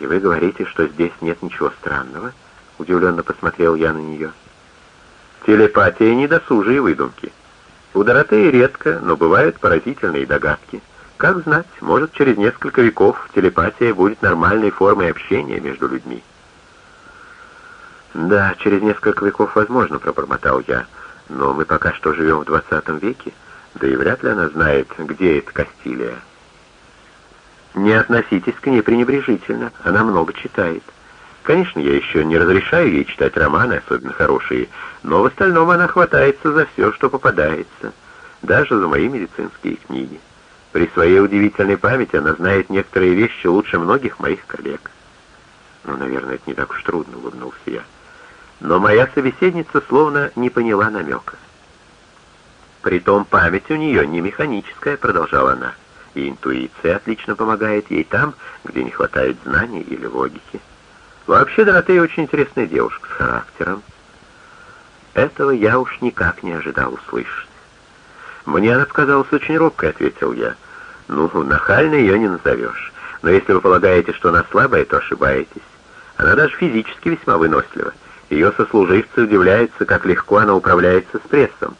«И вы говорите, что здесь нет ничего странного?» — удивленно посмотрел я на нее. «Телепатия — недосужие выдумки. У Доротеи редко, но бывают поразительные догадки. Как знать, может, через несколько веков телепатия будет нормальной формой общения между людьми». «Да, через несколько веков возможно», — пробормотал я. «Но мы пока что живем в двадцатом веке, да и вряд ли она знает, где это Кастилия». «Не относитесь к ней пренебрежительно, она много читает. Конечно, я еще не разрешаю ей читать романы, особенно хорошие, но в остальном она хватается за все, что попадается, даже за мои медицинские книги. При своей удивительной памяти она знает некоторые вещи лучше многих моих коллег». «Ну, наверное, это не так уж трудно», — улыбнулся я. Но моя собеседница словно не поняла намека. «Притом память у нее не механическая», — продолжала она, «и интуиция отлично помогает ей там, где не хватает знаний или логики. Вообще, Доротея очень интересная девушка с характером». Этого я уж никак не ожидал услышать. «Мне она показалась очень робкой», — ответил я. «Ну, нахально ее не назовешь. Но если вы полагаете, что она слабая, то ошибаетесь. Она даже физически весьма вынослива. Ее сослуживцы удивляются, как легко она управляется с прессом.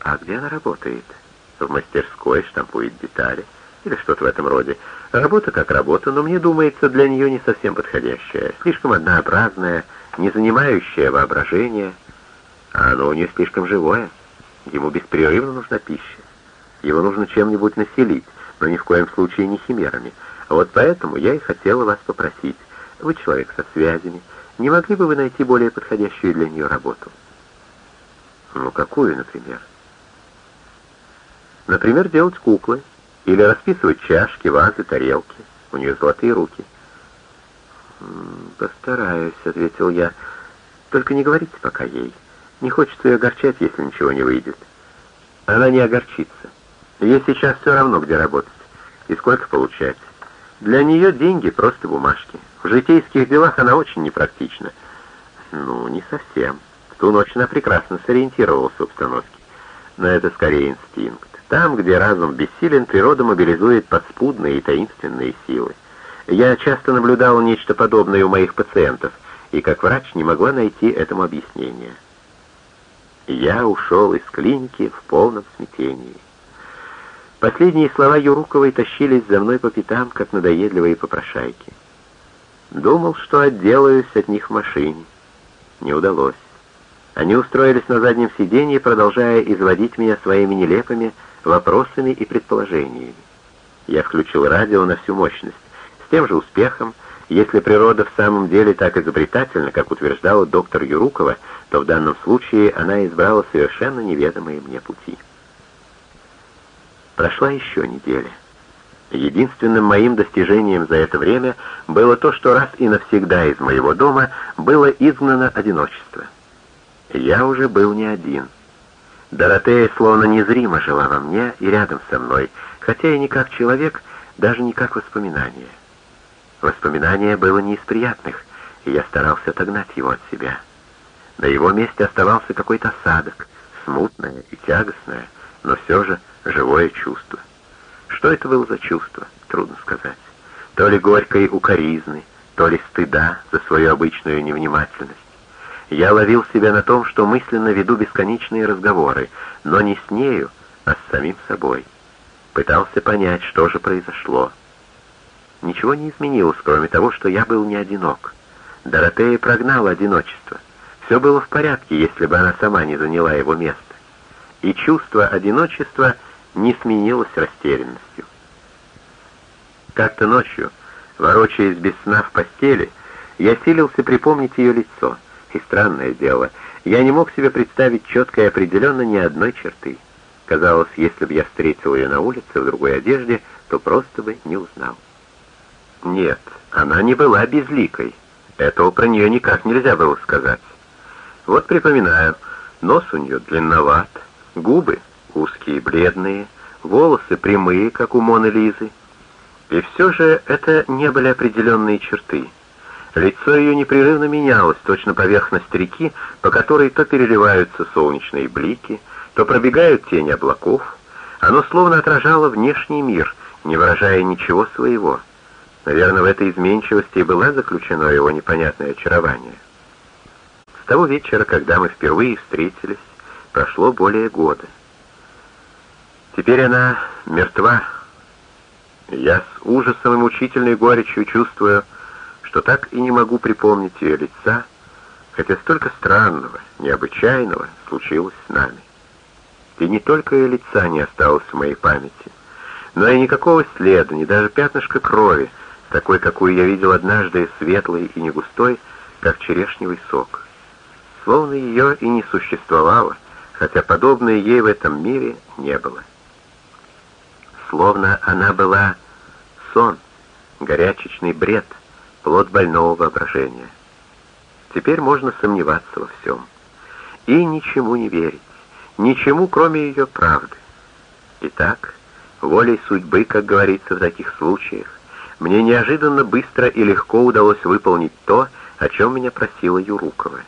А где она работает? В мастерской штампует детали или что-то в этом роде. Работа как работа, но мне думается, для нее не совсем подходящая. Слишком однообразная, не занимающая воображение. А оно у нее слишком живое. Ему беспрерывно нужна пища. Его нужно чем-нибудь населить, но ни в коем случае не химерами. Вот поэтому я и хотела вас попросить. Вы человек со связями, не могли бы вы найти более подходящую для нее работу? Ну, какую, например? Например, делать куклы или расписывать чашки, вазы, тарелки. У нее золотые руки. «Постараюсь», — ответил я. «Только не говорите пока ей. Не хочется ее огорчать, если ничего не выйдет». Она не огорчится. Ей сейчас все равно, где работать и сколько получать. Для нее деньги просто бумажки. В житейских делах она очень непрактична. Ну, не совсем. В ту ночь она прекрасно сориентировалась в обстановке. Но это скорее инстинкт. Там, где разум бессилен, природа мобилизует подспудные и таинственные силы. Я часто наблюдал нечто подобное у моих пациентов, и как врач не могла найти этому объяснения. Я ушел из клиники в полном смятении. Последние слова Юруковой тащились за мной по пятам, как надоедливые попрошайки. Думал, что отделаюсь от них в машине. Не удалось. Они устроились на заднем сиденье, продолжая изводить меня своими нелепыми вопросами и предположениями. Я включил радио на всю мощность. С тем же успехом, если природа в самом деле так изобретательна, как утверждала доктор Юрукова, то в данном случае она избрала совершенно неведомые мне пути. Прошла еще неделя. Единственным моим достижением за это время было то, что раз и навсегда из моего дома было изгнано одиночество. Я уже был не один. Доротея словно незримо жила во мне и рядом со мной, хотя и не как человек, даже не как воспоминание. Воспоминание было не из приятных, и я старался отогнать его от себя. На его месте оставался какой-то осадок, смутное и тягостное, но все же живое чувство. Что это было за чувство, трудно сказать. То ли горькой укоризны, то ли стыда за свою обычную невнимательность. Я ловил себя на том, что мысленно веду бесконечные разговоры, но не с нею, а с самим собой. Пытался понять, что же произошло. Ничего не изменилось, кроме того, что я был не одинок. Доротея прогнала одиночество. Все было в порядке, если бы она сама не заняла его место. И чувство одиночества — не сменилась растерянностью. Как-то ночью, ворочаясь без сна в постели, я силился припомнить ее лицо, и странное дело, я не мог себе представить четко и определенно ни одной черты. Казалось, если бы я встретил ее на улице в другой одежде, то просто бы не узнал. Нет, она не была безликой. Этого про нее никак нельзя было сказать. Вот припоминаю, нос у нее длинноват, губы узкие, бледные, волосы прямые, как у Моны Лизы. И все же это не были определенные черты. Лицо ее непрерывно менялось, точно поверхность реки, по которой то переливаются солнечные блики, то пробегают тени облаков. Оно словно отражало внешний мир, не выражая ничего своего. Наверное, в этой изменчивости и была заключено его непонятное очарование. С того вечера, когда мы впервые встретились, прошло более года. Теперь она мертва. Я с ужасом и мучительной горечью чувствую, что так и не могу припомнить ее лица, хотя столько странного, необычайного случилось с нами. И не только ее лица не осталось в моей памяти, но и никакого следа, ни даже пятнышка крови, такой, какую я видел однажды, светлой и не густой, как черешневый сок. Словно ее и не существовало, хотя подобное ей в этом мире не было. Словно она была сон, горячечный бред, плод больного воображения. Теперь можно сомневаться во всем и ничему не верить, ничему, кроме ее правды. Итак, волей судьбы, как говорится в таких случаях, мне неожиданно быстро и легко удалось выполнить то, о чем меня просила Юрукова.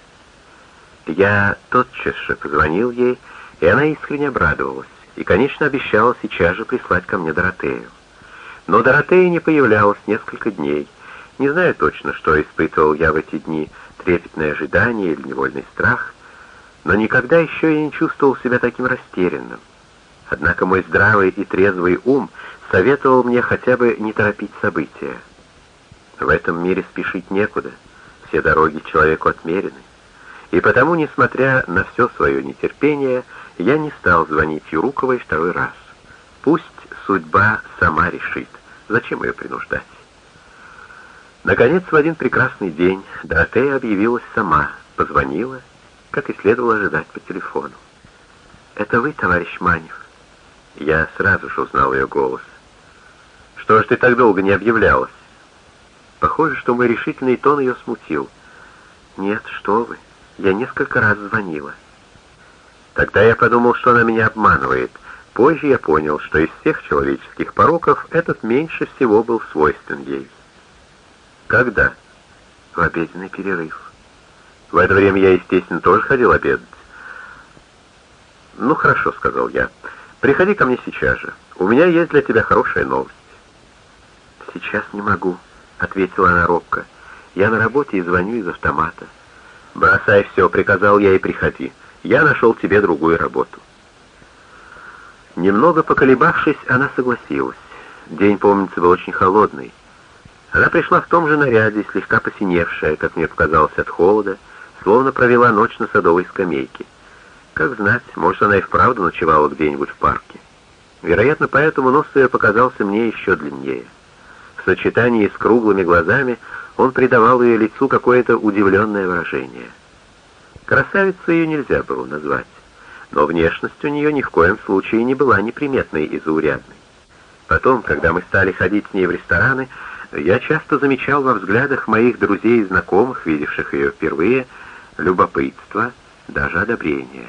Я тотчас же позвонил ей, и она искренне обрадовалась, и, конечно, обещала сейчас же прислать ко мне Доротею. Но Доротея не появлялась несколько дней. Не знаю точно, что испытывал я в эти дни, трепетное ожидание или невольный страх, но никогда еще я не чувствовал себя таким растерянным. Однако мой здравый и трезвый ум советовал мне хотя бы не торопить события. В этом мире спешить некуда, все дороги человеку отмерены. И потому, несмотря на все свое нетерпение, я не стал звонить Юруковой второй раз. Пусть судьба сама решит, зачем ее принуждать. Наконец, в один прекрасный день Доротея объявилась сама, позвонила, как и следовало ожидать по телефону. «Это вы, товарищ Манев?» Я сразу же узнал ее голос. «Что ж ты так долго не объявлялась?» Похоже, что мой решительный тон ее смутил. «Нет, что вы, я несколько раз звонила». Тогда я подумал, что она меня обманывает. Позже я понял, что из всех человеческих пороков этот меньше всего был свойствен ей. Когда? В обеденный перерыв. В это время я, естественно, тоже ходил обедать. Ну, хорошо, сказал я. Приходи ко мне сейчас же. У меня есть для тебя хорошая новость. Сейчас не могу, ответила она робко. Я на работе и звоню из автомата. Бросай все, приказал я и приходи. Я нашел тебе другую работу. Немного поколебавшись, она согласилась. День, помнится, был очень холодный. Она пришла в том же наряде, слегка посиневшая, как мне показалось, от холода, словно провела ночь на садовой скамейке. Как знать, может, она и вправду ночевала где-нибудь в парке. Вероятно, поэтому нос ее показался мне еще длиннее. В сочетании с круглыми глазами он придавал ее лицу какое-то удивленное выражение. Красавицей ее нельзя было назвать, но внешность у нее ни в коем случае не была неприметной и заурядной. Потом, когда мы стали ходить с ней в рестораны, я часто замечал во взглядах моих друзей и знакомых, видевших ее впервые, любопытство, даже одобрение.